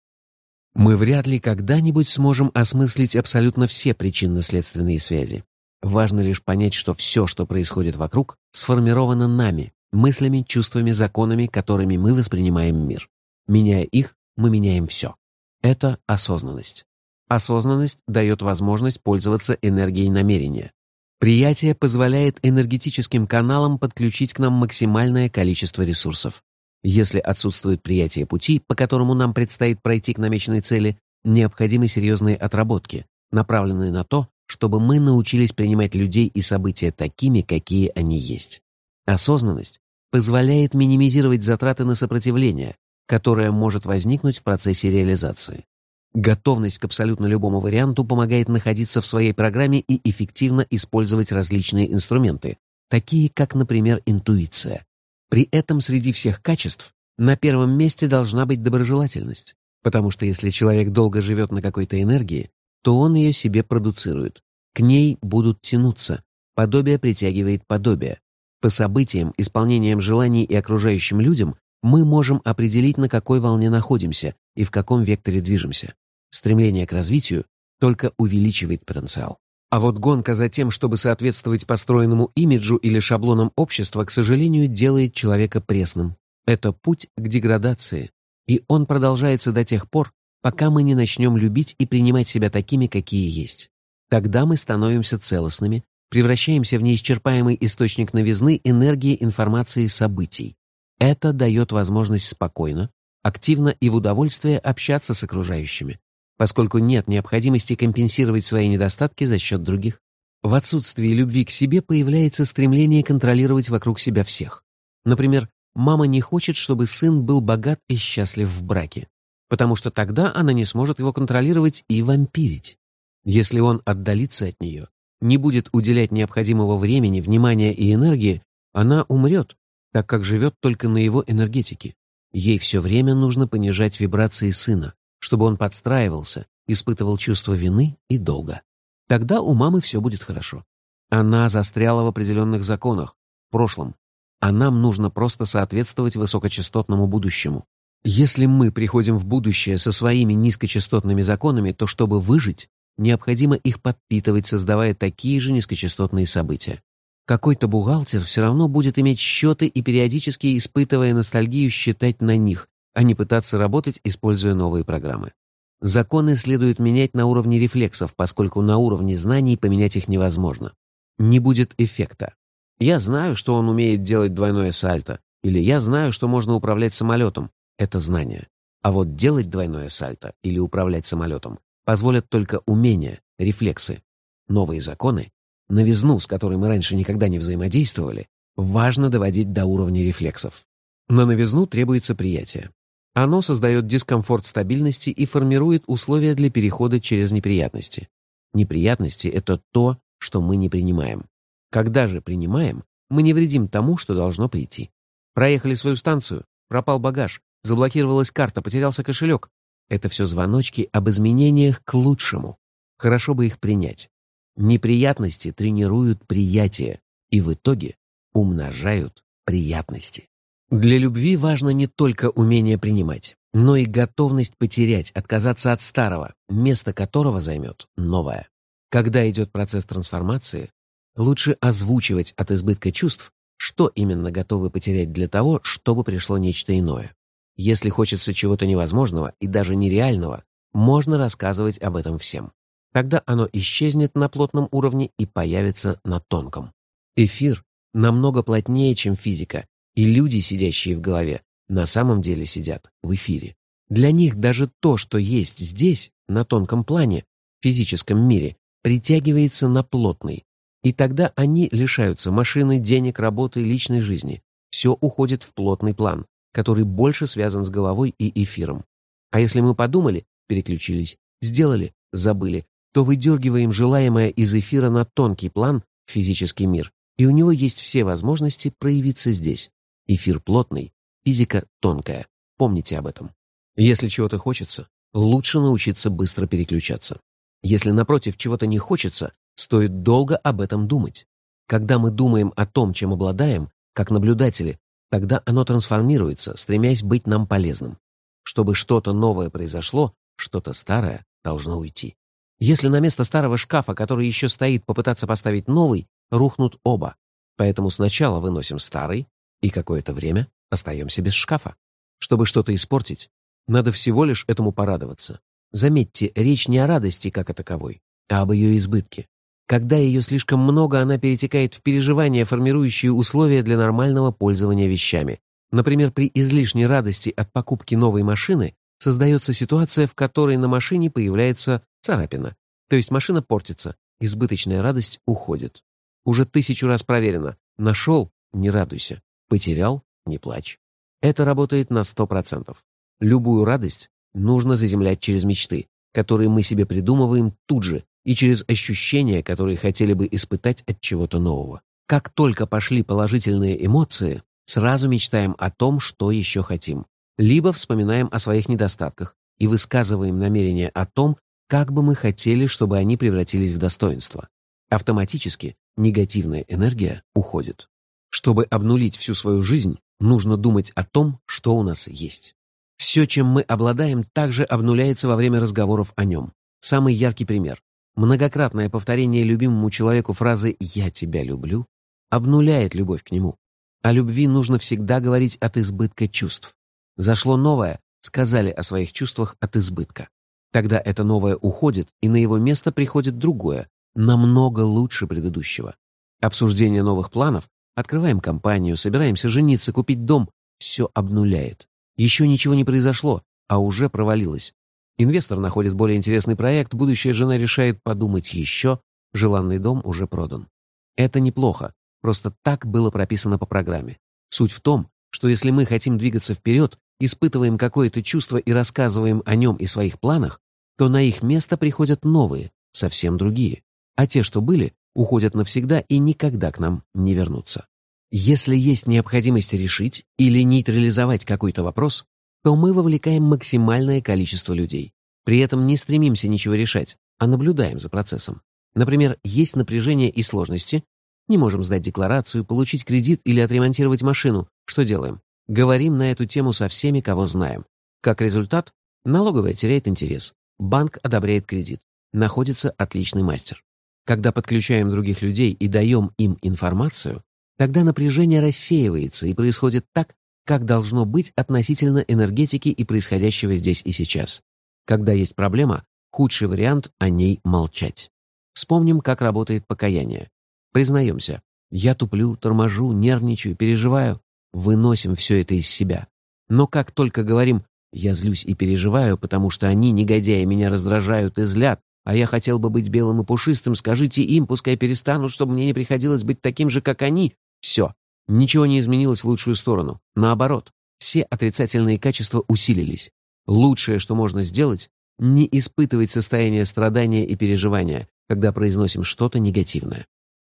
Мы вряд ли когда-нибудь сможем осмыслить абсолютно все причинно-следственные связи. Важно лишь понять, что все, что происходит вокруг, сформировано нами, мыслями, чувствами, законами, которыми мы воспринимаем мир. Меняя их, мы меняем все. Это осознанность. Осознанность дает возможность пользоваться энергией намерения. Приятие позволяет энергетическим каналам подключить к нам максимальное количество ресурсов. Если отсутствует приятие пути, по которому нам предстоит пройти к намеченной цели, необходимы серьезные отработки, направленные на то, чтобы мы научились принимать людей и события такими, какие они есть. Осознанность позволяет минимизировать затраты на сопротивление, которое может возникнуть в процессе реализации. Готовность к абсолютно любому варианту помогает находиться в своей программе и эффективно использовать различные инструменты, такие как, например, интуиция. При этом среди всех качеств на первом месте должна быть доброжелательность, потому что если человек долго живет на какой-то энергии, то он ее себе продуцирует. К ней будут тянуться, подобие притягивает подобие. По событиям, исполнениям желаний и окружающим людям мы можем определить, на какой волне находимся и в каком векторе движемся. Стремление к развитию только увеличивает потенциал. А вот гонка за тем, чтобы соответствовать построенному имиджу или шаблонам общества, к сожалению, делает человека пресным. Это путь к деградации, и он продолжается до тех пор, пока мы не начнем любить и принимать себя такими, какие есть. Тогда мы становимся целостными, превращаемся в неисчерпаемый источник новизны, энергии, информации, событий. Это дает возможность спокойно, активно и в удовольствие общаться с окружающими, поскольку нет необходимости компенсировать свои недостатки за счет других. В отсутствии любви к себе появляется стремление контролировать вокруг себя всех. Например, мама не хочет, чтобы сын был богат и счастлив в браке, потому что тогда она не сможет его контролировать и вампирить. Если он отдалится от нее, не будет уделять необходимого времени, внимания и энергии, она умрет, так как живет только на его энергетике. Ей все время нужно понижать вибрации сына, чтобы он подстраивался, испытывал чувство вины и долга. Тогда у мамы все будет хорошо. Она застряла в определенных законах, в прошлом, а нам нужно просто соответствовать высокочастотному будущему. Если мы приходим в будущее со своими низкочастотными законами, то чтобы выжить, необходимо их подпитывать, создавая такие же низкочастотные события. Какой-то бухгалтер все равно будет иметь счеты и периодически, испытывая ностальгию, считать на них, а не пытаться работать, используя новые программы. Законы следует менять на уровне рефлексов, поскольку на уровне знаний поменять их невозможно. Не будет эффекта. Я знаю, что он умеет делать двойное сальто, или я знаю, что можно управлять самолетом. Это знание. А вот делать двойное сальто или управлять самолетом позволят только умения, рефлексы. Новые законы, новизну, с которой мы раньше никогда не взаимодействовали, важно доводить до уровня рефлексов. На новизну требуется приятие. Оно создает дискомфорт стабильности и формирует условия для перехода через неприятности. Неприятности — это то, что мы не принимаем. Когда же принимаем, мы не вредим тому, что должно прийти. Проехали свою станцию, пропал багаж, заблокировалась карта, потерялся кошелек. Это все звоночки об изменениях к лучшему. Хорошо бы их принять. Неприятности тренируют приятие и в итоге умножают приятности. Для любви важно не только умение принимать, но и готовность потерять, отказаться от старого, место которого займет новое. Когда идет процесс трансформации, лучше озвучивать от избытка чувств, что именно готовы потерять для того, чтобы пришло нечто иное. Если хочется чего-то невозможного и даже нереального, можно рассказывать об этом всем. Тогда оно исчезнет на плотном уровне и появится на тонком. Эфир намного плотнее, чем физика, и люди, сидящие в голове, на самом деле сидят в эфире. Для них даже то, что есть здесь, на тонком плане, в физическом мире, притягивается на плотный. И тогда они лишаются машины, денег, работы, личной жизни. Все уходит в плотный план, который больше связан с головой и эфиром. А если мы подумали, переключились, сделали, забыли, то выдергиваем желаемое из эфира на тонкий план, физический мир, и у него есть все возможности проявиться здесь. Эфир плотный, физика тонкая. Помните об этом. Если чего-то хочется, лучше научиться быстро переключаться. Если, напротив, чего-то не хочется, стоит долго об этом думать. Когда мы думаем о том, чем обладаем, как наблюдатели, тогда оно трансформируется, стремясь быть нам полезным. Чтобы что-то новое произошло, что-то старое должно уйти. Если на место старого шкафа, который еще стоит, попытаться поставить новый, рухнут оба. Поэтому сначала выносим старый, и какое-то время остаемся без шкафа. Чтобы что-то испортить, надо всего лишь этому порадоваться. Заметьте, речь не о радости как о таковой, а об ее избытке. Когда ее слишком много, она перетекает в переживания, формирующие условия для нормального пользования вещами. Например, при излишней радости от покупки новой машины создается ситуация, в которой на машине появляется царапина. То есть машина портится, избыточная радость уходит. Уже тысячу раз проверено. Нашел — не радуйся. Потерял — не плачь. Это работает на 100%. Любую радость нужно заземлять через мечты, которые мы себе придумываем тут же и через ощущения, которые хотели бы испытать от чего-то нового. Как только пошли положительные эмоции, сразу мечтаем о том, что еще хотим. Либо вспоминаем о своих недостатках и высказываем намерение о том, как бы мы хотели, чтобы они превратились в достоинство. Автоматически негативная энергия уходит. Чтобы обнулить всю свою жизнь, нужно думать о том, что у нас есть. Все, чем мы обладаем, также обнуляется во время разговоров о нем. Самый яркий пример. Многократное повторение любимому человеку фразы «я тебя люблю» обнуляет любовь к нему. О любви нужно всегда говорить от избытка чувств. Зашло новое, сказали о своих чувствах от избытка. Тогда это новое уходит, и на его место приходит другое, намного лучше предыдущего. Обсуждение новых планов, открываем компанию, собираемся жениться, купить дом, все обнуляет. Еще ничего не произошло, а уже провалилось. Инвестор находит более интересный проект, будущая жена решает подумать еще, желанный дом уже продан. Это неплохо, просто так было прописано по программе. Суть в том, что если мы хотим двигаться вперед, испытываем какое-то чувство и рассказываем о нем и своих планах, то на их место приходят новые, совсем другие. А те, что были, уходят навсегда и никогда к нам не вернутся. Если есть необходимость решить или нейтрализовать какой-то вопрос, то мы вовлекаем максимальное количество людей. При этом не стремимся ничего решать, а наблюдаем за процессом. Например, есть напряжение и сложности, не можем сдать декларацию, получить кредит или отремонтировать машину. Что делаем? Говорим на эту тему со всеми, кого знаем. Как результат, налоговая теряет интерес, банк одобряет кредит, находится отличный мастер. Когда подключаем других людей и даем им информацию, тогда напряжение рассеивается и происходит так, как должно быть относительно энергетики и происходящего здесь и сейчас. Когда есть проблема, худший вариант о ней молчать. Вспомним, как работает покаяние. Признаемся, я туплю, торможу, нервничаю, переживаю. Выносим все это из себя. Но как только говорим «я злюсь и переживаю, потому что они, негодяи, меня раздражают и злят, а я хотел бы быть белым и пушистым, скажите им, пускай перестанут, чтобы мне не приходилось быть таким же, как они». Все. Ничего не изменилось в лучшую сторону. Наоборот, все отрицательные качества усилились. Лучшее, что можно сделать, не испытывать состояние страдания и переживания, когда произносим что-то негативное.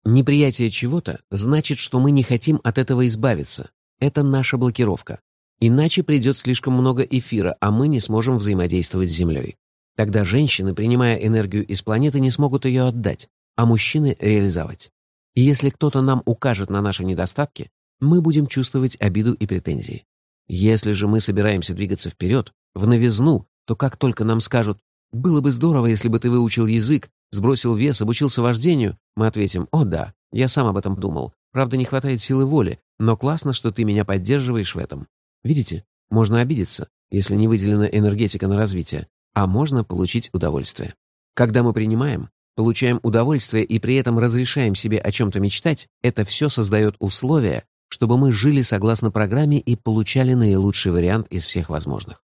Неприятие чего-то значит, что мы не хотим от этого избавиться. Это наша блокировка. Иначе придет слишком много эфира, а мы не сможем взаимодействовать с Землей. Тогда женщины, принимая энергию из планеты, не смогут ее отдать, а мужчины — реализовать. И если кто-то нам укажет на наши недостатки, мы будем чувствовать обиду и претензии. Если же мы собираемся двигаться вперед, в новизну, то как только нам скажут «было бы здорово, если бы ты выучил язык, сбросил вес, обучился вождению», мы ответим «О да, я сам об этом думал. Правда, не хватает силы воли, но классно, что ты меня поддерживаешь в этом». Видите, можно обидеться, если не выделена энергетика на развитие, а можно получить удовольствие. Когда мы принимаем, получаем удовольствие и при этом разрешаем себе о чем-то мечтать, это все создает условия, чтобы мы жили согласно программе и получали наилучший вариант из всех возможных.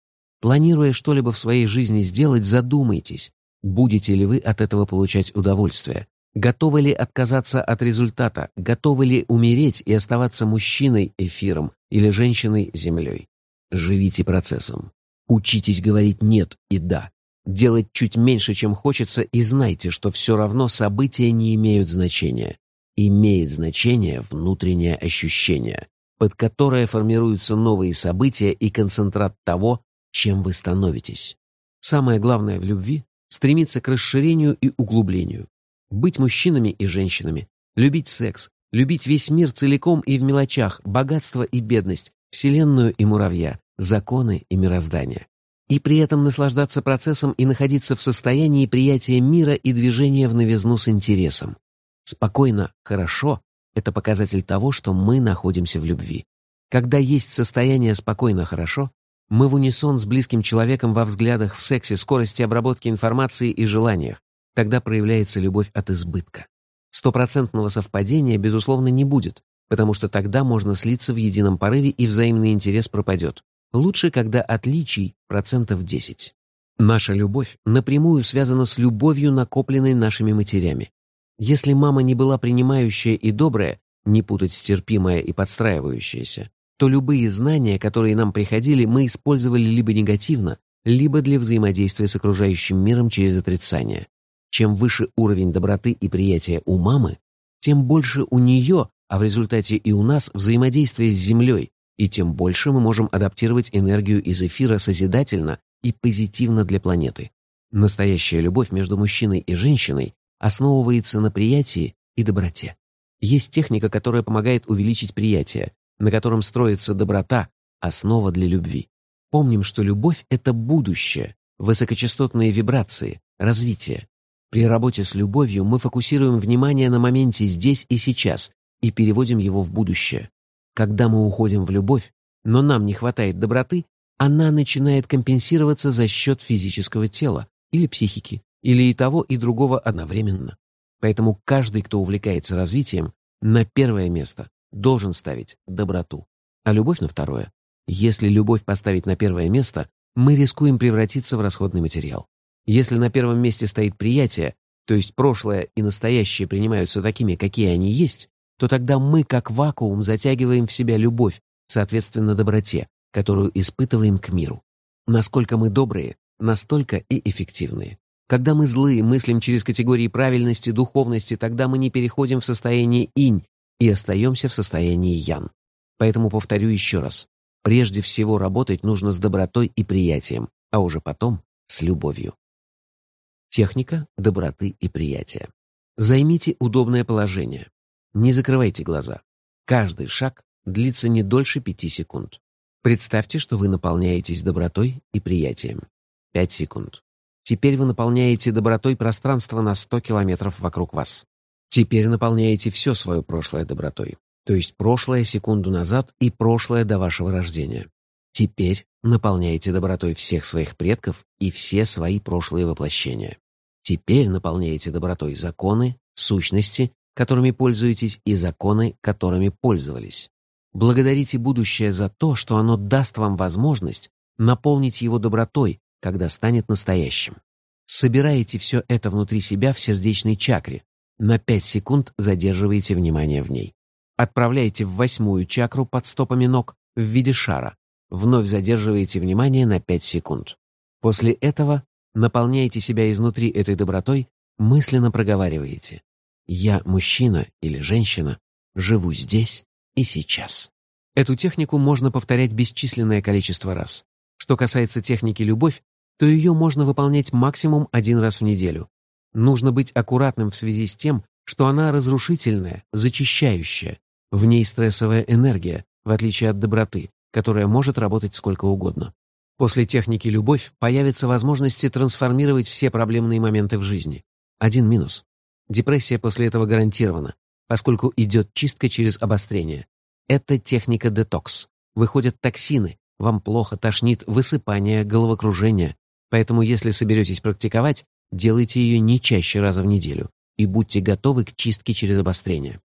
Планируя что-либо в своей жизни сделать, задумайтесь, будете ли вы от этого получать удовольствие, готовы ли отказаться от результата, готовы ли умереть и оставаться мужчиной эфиром или женщиной землей. Живите процессом. Учитесь говорить «нет» и «да». Делать чуть меньше, чем хочется, и знайте, что все равно события не имеют значения. Имеет значение внутреннее ощущение, под которое формируются новые события и концентрат того, чем вы становитесь. Самое главное в любви — стремиться к расширению и углублению. Быть мужчинами и женщинами, любить секс, любить весь мир целиком и в мелочах, богатство и бедность, вселенную и муравья, законы и мироздание. И при этом наслаждаться процессом и находиться в состоянии приятия мира и движения в новизну с интересом. Спокойно, хорошо — это показатель того, что мы находимся в любви. Когда есть состояние спокойно, хорошо, мы в унисон с близким человеком во взглядах, в сексе, скорости обработки информации и желаниях. Тогда проявляется любовь от избытка. Стопроцентного совпадения, безусловно, не будет, потому что тогда можно слиться в едином порыве и взаимный интерес пропадет. Лучше, когда отличий процентов 10. Наша любовь напрямую связана с любовью, накопленной нашими матерями. Если мама не была принимающая и добрая, не путать стерпимая и подстраивающаяся, то любые знания, которые нам приходили, мы использовали либо негативно, либо для взаимодействия с окружающим миром через отрицание. Чем выше уровень доброты и приятия у мамы, тем больше у нее, а в результате и у нас, взаимодействие с Землей, и тем больше мы можем адаптировать энергию из эфира созидательно и позитивно для планеты. Настоящая любовь между мужчиной и женщиной основывается на приятии и доброте. Есть техника, которая помогает увеличить приятие, на котором строится доброта, основа для любви. Помним, что любовь — это будущее, высокочастотные вибрации, развитие. При работе с любовью мы фокусируем внимание на моменте здесь и сейчас и переводим его в будущее. Когда мы уходим в любовь, но нам не хватает доброты, она начинает компенсироваться за счет физического тела или психики, или и того, и другого одновременно. Поэтому каждый, кто увлекается развитием, на первое место должен ставить доброту, а любовь на второе. Если любовь поставить на первое место, мы рискуем превратиться в расходный материал. Если на первом месте стоит приятие, то есть прошлое и настоящее принимаются такими, какие они есть, то тогда мы, как вакуум, затягиваем в себя любовь, соответственно доброте, которую испытываем к миру. Насколько мы добрые, настолько и эффективные. Когда мы злые, мыслим через категории правильности, духовности, тогда мы не переходим в состояние инь и остаемся в состоянии ян. Поэтому повторю еще раз. Прежде всего работать нужно с добротой и приятием, а уже потом с любовью. Техника доброты и приятия. Займите удобное положение. Не закрывайте глаза. Каждый шаг длится не дольше пяти секунд. Представьте, что вы наполняетесь добротой и приятием. Пять секунд. Теперь вы наполняете добротой пространство на 100 километров вокруг вас. Теперь наполняете все свое прошлое добротой то есть прошлое секунду назад и прошлое до вашего рождения. Теперь наполняете добротой всех своих предков и все свои прошлые воплощения. Теперь наполняете добротой законы, сущности, которыми пользуетесь, и законы, которыми пользовались. Благодарите будущее за то, что оно даст вам возможность наполнить его добротой, когда станет настоящим. Собираете все это внутри себя в сердечной чакре. На 5 секунд задерживаете внимание в ней. Отправляете в восьмую чакру под стопами ног в виде шара. Вновь задерживаете внимание на 5 секунд. После этого наполняете себя изнутри этой добротой, мысленно проговариваете «Я мужчина или женщина, живу здесь и сейчас». Эту технику можно повторять бесчисленное количество раз. Что касается техники «любовь», то ее можно выполнять максимум один раз в неделю. Нужно быть аккуратным в связи с тем, что она разрушительная, зачищающая. В ней стрессовая энергия, в отличие от доброты, которая может работать сколько угодно. После техники «любовь» появятся возможности трансформировать все проблемные моменты в жизни. Один минус. Депрессия после этого гарантирована, поскольку идет чистка через обострение. Это техника детокс. Выходят токсины, вам плохо, тошнит, высыпание, головокружение. Поэтому если соберетесь практиковать, делайте ее не чаще раза в неделю и будьте готовы к чистке через обострение.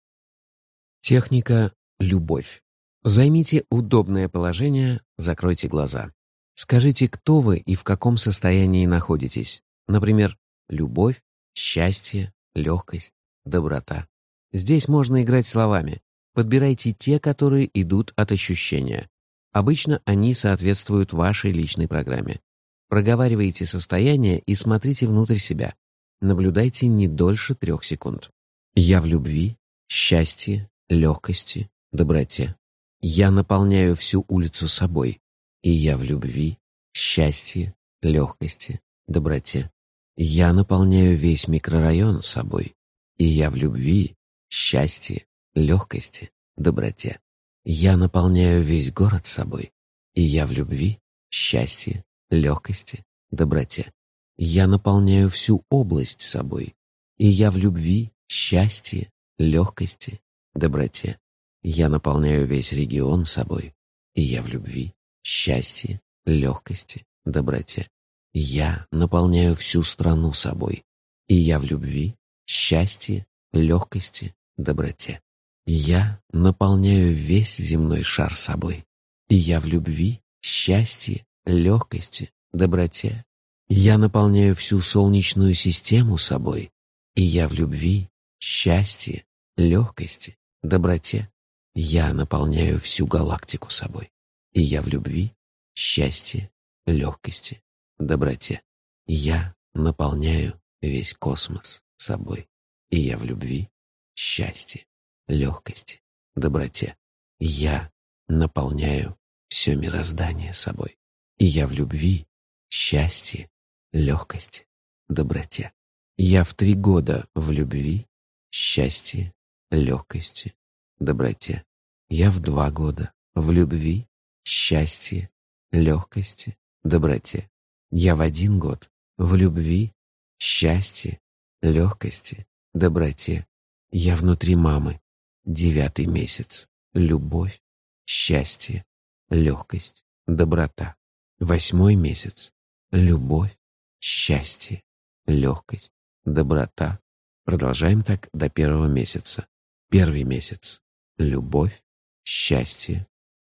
Техника «Любовь». Займите удобное положение, закройте глаза. Скажите, кто вы и в каком состоянии находитесь. Например, любовь, счастье, легкость, доброта. Здесь можно играть словами. Подбирайте те, которые идут от ощущения. Обычно они соответствуют вашей личной программе. Проговаривайте состояние и смотрите внутрь себя. Наблюдайте не дольше трех секунд. Я в любви, счастье, легкости, доброте. Я наполняю всю улицу собой, и я в любви, счастье, легкости, доброте. Я наполняю весь микрорайон собой, и я в любви, счастье, легкости, доброте. Я наполняю весь город собой, и я в любви, счастье, легкости, доброте. Я наполняю всю область собой, и я в любви, счастье, легкости, доброте. Я наполняю весь регион собой, и я в любви, счастье, легкости, доброте. Я наполняю всю страну собой, и я в любви, счастье, легкости, доброте. Я наполняю весь земной шар собой, и я в любви, счастье, легкости, доброте. Я наполняю всю Солнечную систему собой, и я в любви, счастье, легкости, доброте. Я наполняю всю галактику собой, и я в любви, счастье, легкости, доброте. Я наполняю весь космос собой. И я в любви, счастье, легкости, доброте. Я наполняю все мироздание собой. И я в любви, счастье, легкости, доброте. Я в три года в любви, счастье, легкости, доброте. Я в два года в любви, счастье, легкости, доброте. Я в один год в любви, счастье, легкости, доброте. Я внутри мамы, девятый месяц, любовь, счастье, легкость, доброта. Восьмой месяц, любовь, счастье, легкость, доброта. Продолжаем так до первого месяца. Первый месяц, любовь, счастье,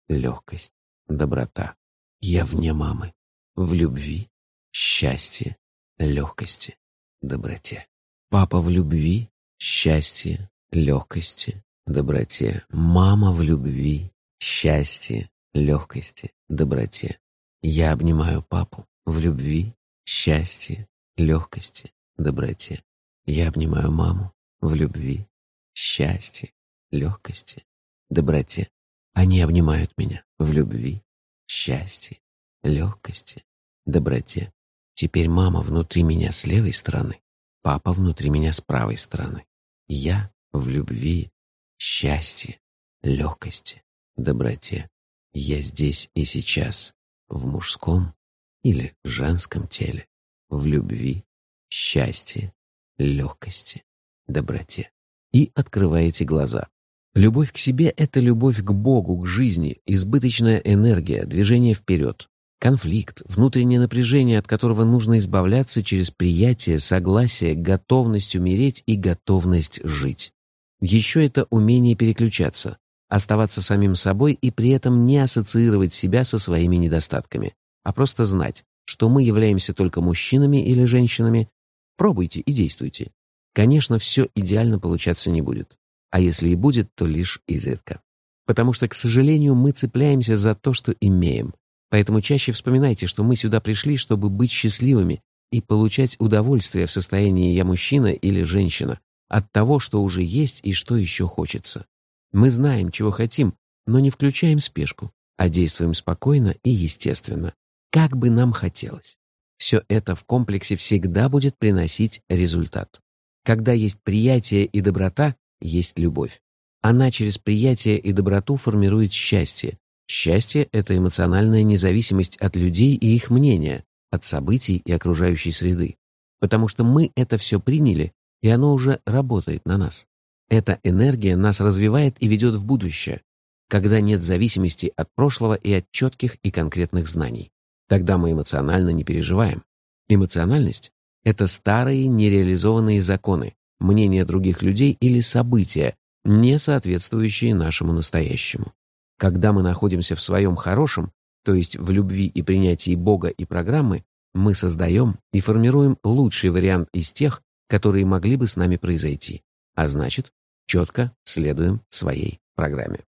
легкость, доброта. Я вне мамы, в любви, счастье, легкости, доброте. Папа в любви, счастье, легкости, доброте. Мама в любви, счастье, легкости, доброте. Я обнимаю папу в любви, счастье, легкости, доброте. Я обнимаю маму в любви, счастье, легкости, доброте. Они обнимают меня в любви, счастье, легкости, доброте. Теперь мама внутри меня с левой стороны, папа внутри меня с правой стороны. Я в любви, счастье, легкости, доброте. Я здесь и сейчас, в мужском или женском теле, в любви, счастье, легкости, доброте. И открываете глаза. Любовь к себе — это любовь к Богу, к жизни, избыточная энергия, движение вперед. Конфликт, внутреннее напряжение, от которого нужно избавляться через приятие, согласие, готовность умереть и готовность жить. Еще это умение переключаться, оставаться самим собой и при этом не ассоциировать себя со своими недостатками, а просто знать, что мы являемся только мужчинами или женщинами. Пробуйте и действуйте. Конечно, все идеально получаться не будет а если и будет, то лишь изредка. Потому что, к сожалению, мы цепляемся за то, что имеем. Поэтому чаще вспоминайте, что мы сюда пришли, чтобы быть счастливыми и получать удовольствие в состоянии «я мужчина» или «женщина» от того, что уже есть и что еще хочется. Мы знаем, чего хотим, но не включаем спешку, а действуем спокойно и естественно, как бы нам хотелось. Все это в комплексе всегда будет приносить результат. Когда есть приятие и доброта, есть любовь. Она через приятие и доброту формирует счастье. Счастье — это эмоциональная независимость от людей и их мнения, от событий и окружающей среды. Потому что мы это все приняли, и оно уже работает на нас. Эта энергия нас развивает и ведет в будущее, когда нет зависимости от прошлого и от четких и конкретных знаний. Тогда мы эмоционально не переживаем. Эмоциональность — это старые нереализованные законы, мнения других людей или события, не соответствующие нашему настоящему. Когда мы находимся в своем хорошем, то есть в любви и принятии Бога и программы, мы создаем и формируем лучший вариант из тех, которые могли бы с нами произойти, а значит, четко следуем своей программе.